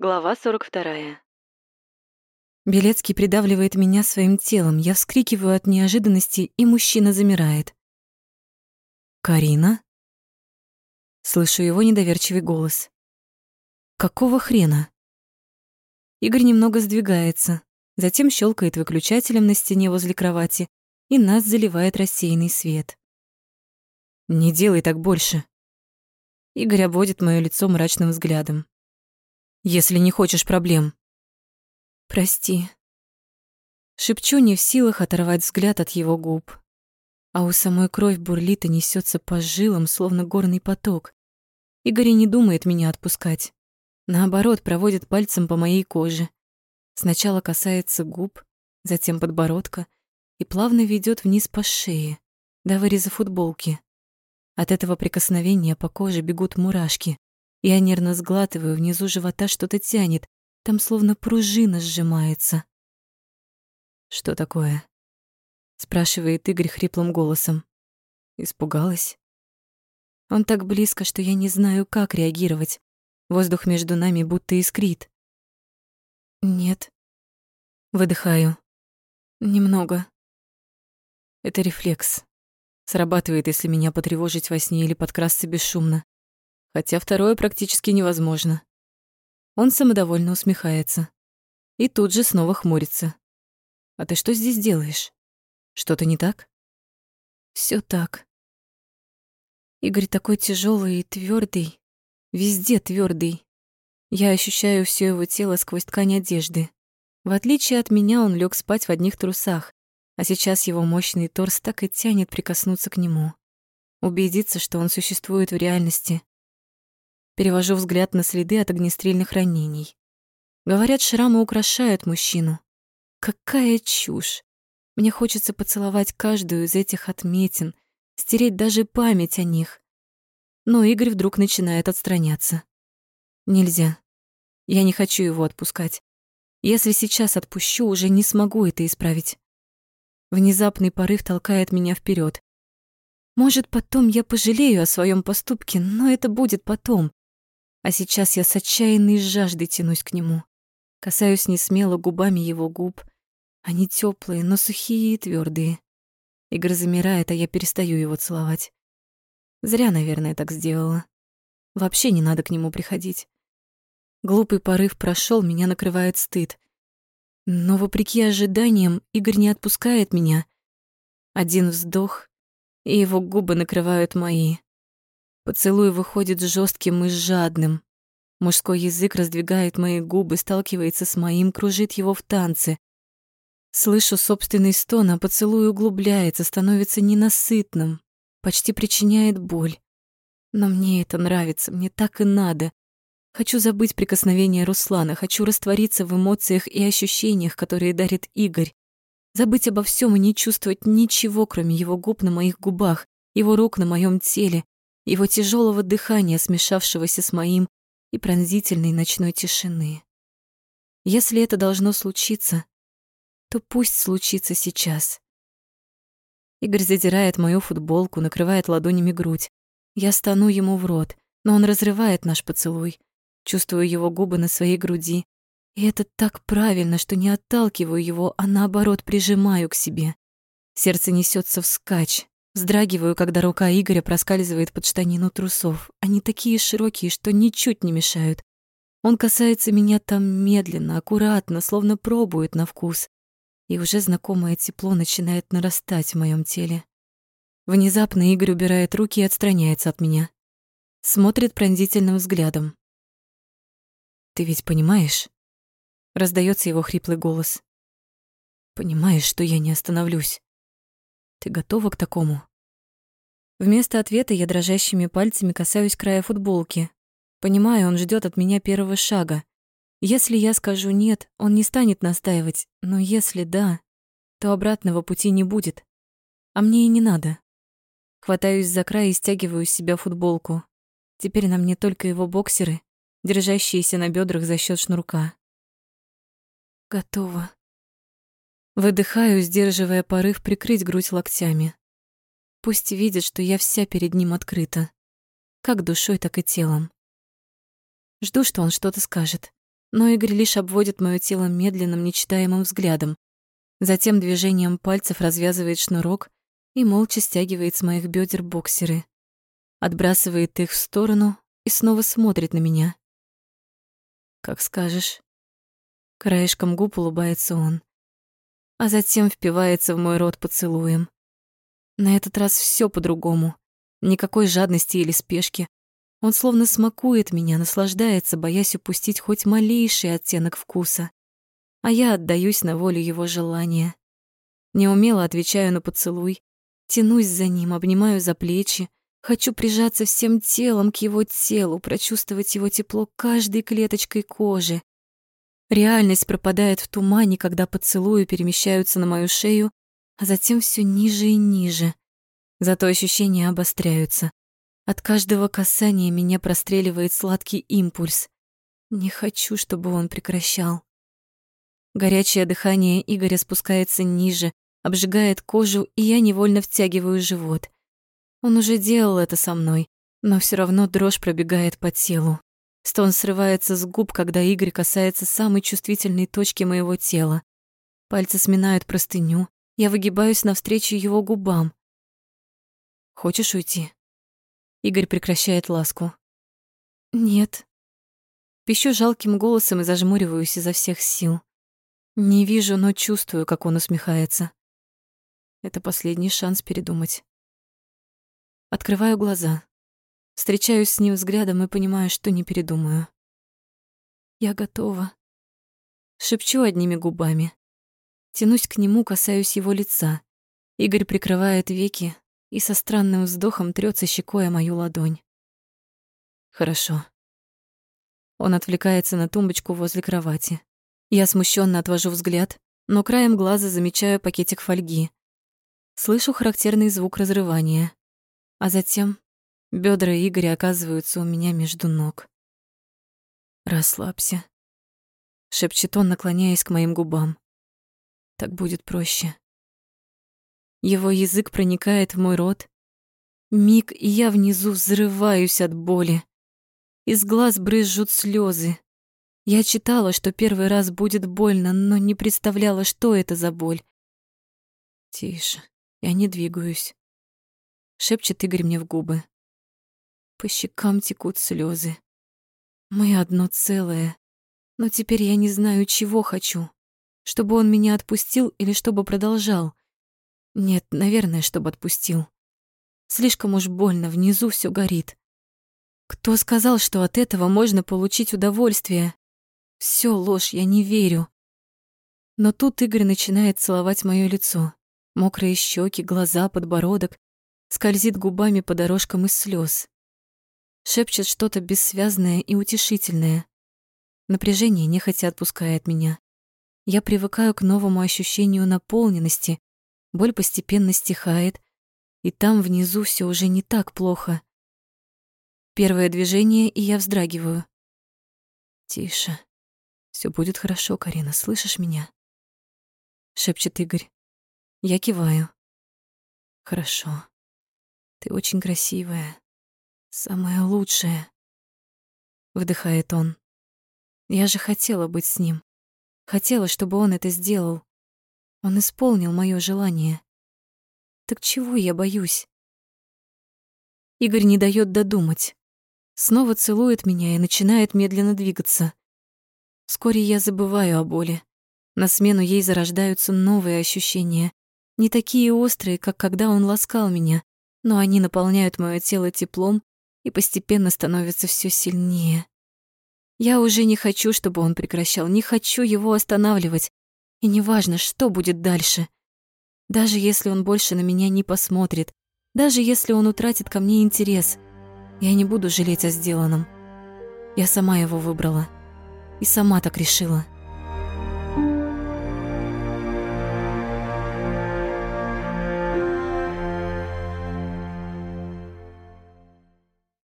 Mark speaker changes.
Speaker 1: Глава 42.
Speaker 2: Белецкий придавливает меня своим телом. Я вскрикиваю от неожиданности, и мужчина замирает. «Карина?» Слышу его недоверчивый голос. «Какого хрена?» Игорь немного сдвигается, затем щелкает выключателем на стене возле кровати, и нас заливает рассеянный свет. «Не делай так больше». Игорь обводит моё лицо мрачным взглядом если не хочешь проблем. Прости. Шепчу не в силах оторвать взгляд от его губ. А у самой кровь бурлит и несется по жилам, словно горный поток. Игорь не думает меня отпускать. Наоборот, проводит пальцем по моей коже. Сначала касается губ, затем подбородка и плавно ведет вниз по шее, до выреза футболки. От этого прикосновения по коже бегут мурашки. Я нервно сглатываю, внизу живота что-то тянет, там словно пружина сжимается. «Что такое?» — спрашивает Игорь хриплым голосом. Испугалась? Он так близко, что я не знаю, как реагировать. Воздух между нами будто искрит. «Нет». Выдыхаю. «Немного». Это рефлекс. Срабатывает, если меня потревожить во сне или подкрасться бесшумно хотя второе практически невозможно. Он самодовольно усмехается и тут же снова хмурится. «А ты что здесь делаешь? Что-то не так?» Все так. Игорь такой тяжелый и твердый, везде твердый. Я ощущаю все его тело сквозь ткань одежды. В отличие от меня, он лег спать в одних трусах, а сейчас его мощный торс так и тянет прикоснуться к нему. Убедиться, что он существует в реальности. Перевожу взгляд на следы от огнестрельных ранений. Говорят, шрамы украшают мужчину. Какая чушь! Мне хочется поцеловать каждую из этих отметин, стереть даже память о них. Но Игорь вдруг начинает отстраняться. Нельзя. Я не хочу его отпускать. Если сейчас отпущу, уже не смогу это исправить. Внезапный порыв толкает меня вперед. Может, потом я пожалею о своем поступке, но это будет потом. А сейчас я с отчаянной жаждой тянусь к нему. Касаюсь несмело губами его губ. Они теплые, но сухие и твердые. Игорь замирает, а я перестаю его целовать. Зря, наверное, так сделала. Вообще не надо к нему приходить. Глупый порыв прошел, меня накрывает стыд. Но, вопреки ожиданиям, Игорь не отпускает меня. Один вздох, и его губы накрывают мои. Поцелуй выходит жестким и жадным. Мужской язык раздвигает мои губы, сталкивается с моим, кружит его в танце. Слышу собственный стон, а поцелуй углубляется, становится ненасытным, почти причиняет боль. Но мне это нравится, мне так и надо. Хочу забыть прикосновение Руслана, хочу раствориться в эмоциях и ощущениях, которые дарит Игорь. Забыть обо всем и не чувствовать ничего, кроме его губ на моих губах, его рук на моем теле, его тяжелого дыхания, смешавшегося с моим, и пронзительной ночной тишины. Если это должно случиться, то пусть случится сейчас. Игорь задирает мою футболку, накрывает ладонями грудь. Я стану ему в рот, но он разрывает наш поцелуй. Чувствую его губы на своей груди. И это так правильно, что не отталкиваю его, а наоборот прижимаю к себе. Сердце несется вскачь, Вздрагиваю, когда рука Игоря проскальзывает под штанину трусов. Они такие широкие, что ничуть не мешают. Он касается меня там медленно, аккуратно, словно пробует на вкус. И уже знакомое тепло начинает нарастать в моем теле. Внезапно Игорь убирает руки и отстраняется от меня. Смотрит пронзительным взглядом. «Ты ведь понимаешь?» Раздается его хриплый голос. «Понимаешь, что я не остановлюсь?» Ты готова к такому? Вместо ответа я дрожащими пальцами касаюсь края футболки. Понимаю, он ждет от меня первого шага. Если я скажу «нет», он не станет настаивать, но если «да», то обратного пути не будет. А мне и не надо. Хватаюсь за край и стягиваю с себя футболку. Теперь на мне только его боксеры, держащиеся на бедрах за счет шнурка. Готово. Выдыхаю, сдерживая порыв прикрыть грудь локтями. Пусть видит, что я вся перед ним открыта. Как душой, так и телом. Жду, что он что-то скажет. но Игорь лишь обводит моё тело медленным, нечитаемым взглядом. Затем движением пальцев развязывает шнурок и молча стягивает с моих бедер боксеры. Отбрасывает их в сторону и снова смотрит на меня. «Как скажешь». Краешком губ улыбается он, а затем впивается в мой рот поцелуем. На этот раз все по-другому. Никакой жадности или спешки. Он словно смакует меня, наслаждается, боясь упустить хоть малейший оттенок вкуса. А я отдаюсь на волю его желания. Неумело отвечаю на поцелуй, тянусь за ним, обнимаю за плечи, хочу прижаться всем телом к его телу, прочувствовать его тепло каждой клеточкой кожи. Реальность пропадает в тумане, когда поцелуи перемещаются на мою шею, а затем все ниже и ниже. Зато ощущения обостряются. От каждого касания меня простреливает сладкий импульс. Не хочу, чтобы он прекращал. Горячее дыхание Игоря спускается ниже, обжигает кожу, и я невольно втягиваю живот. Он уже делал это со мной, но все равно дрожь пробегает по телу. Стон срывается с губ, когда Игорь касается самой чувствительной точки моего тела. Пальцы сминают простыню, я выгибаюсь навстречу его губам. «Хочешь уйти?» Игорь прекращает ласку. «Нет». Пищу жалким голосом и зажмуриваюсь изо всех сил. Не вижу, но чувствую, как он усмехается. Это последний шанс передумать. Открываю глаза. Встречаюсь с ним взглядом и понимаю, что не передумаю. Я готова. Шепчу одними губами. Тянусь к нему, касаюсь его лица. Игорь прикрывает веки, и со странным вздохом трется щекой о мою ладонь. Хорошо. Он отвлекается на тумбочку возле кровати. Я смущенно отвожу взгляд, но краем глаза замечаю пакетик фольги. Слышу характерный звук разрывания, а затем бедра Игоря оказываются у меня между ног. «Расслабься», — шепчет он, наклоняясь к моим губам. «Так будет проще». Его язык проникает в мой рот. Миг, и я внизу взрываюсь от боли. Из глаз брызжут слезы. Я читала, что первый раз будет больно, но не представляла, что это за боль. «Тише, я не двигаюсь», — шепчет Игорь мне в губы. По щекам текут слезы. Мы одно целое. Но теперь я не знаю, чего хочу. Чтобы он меня отпустил или чтобы продолжал. Нет, наверное, чтобы отпустил. Слишком уж больно, внизу все горит. Кто сказал, что от этого можно получить удовольствие? Все ложь, я не верю. Но тут Игорь начинает целовать мое лицо. Мокрые щеки, глаза, подбородок. Скользит губами по дорожкам из слез. Шепчет что-то бессвязное и утешительное. Напряжение нехотя отпускает меня. Я привыкаю к новому ощущению наполненности, Боль постепенно стихает, и там внизу все уже не так плохо. Первое движение, и я вздрагиваю. Тише. Все будет хорошо, Карина, слышишь меня? шепчет Игорь. Я киваю. Хорошо. Ты очень красивая. Самая лучшая. Выдыхает он. Я же хотела быть с ним. Хотела, чтобы он это сделал. Он исполнил моё желание. Так чего я боюсь? Игорь не даёт додумать. Снова целует меня и начинает медленно двигаться. Вскоре я забываю о боли. На смену ей зарождаются новые ощущения. Не такие острые, как когда он ласкал меня, но они наполняют моё тело теплом и постепенно становятся всё сильнее. Я уже не хочу, чтобы он прекращал, не хочу его останавливать. И неважно, что будет дальше. Даже если он больше на меня не посмотрит, даже если он утратит ко мне интерес, я не буду жалеть о сделанном. Я сама его выбрала. И сама так решила.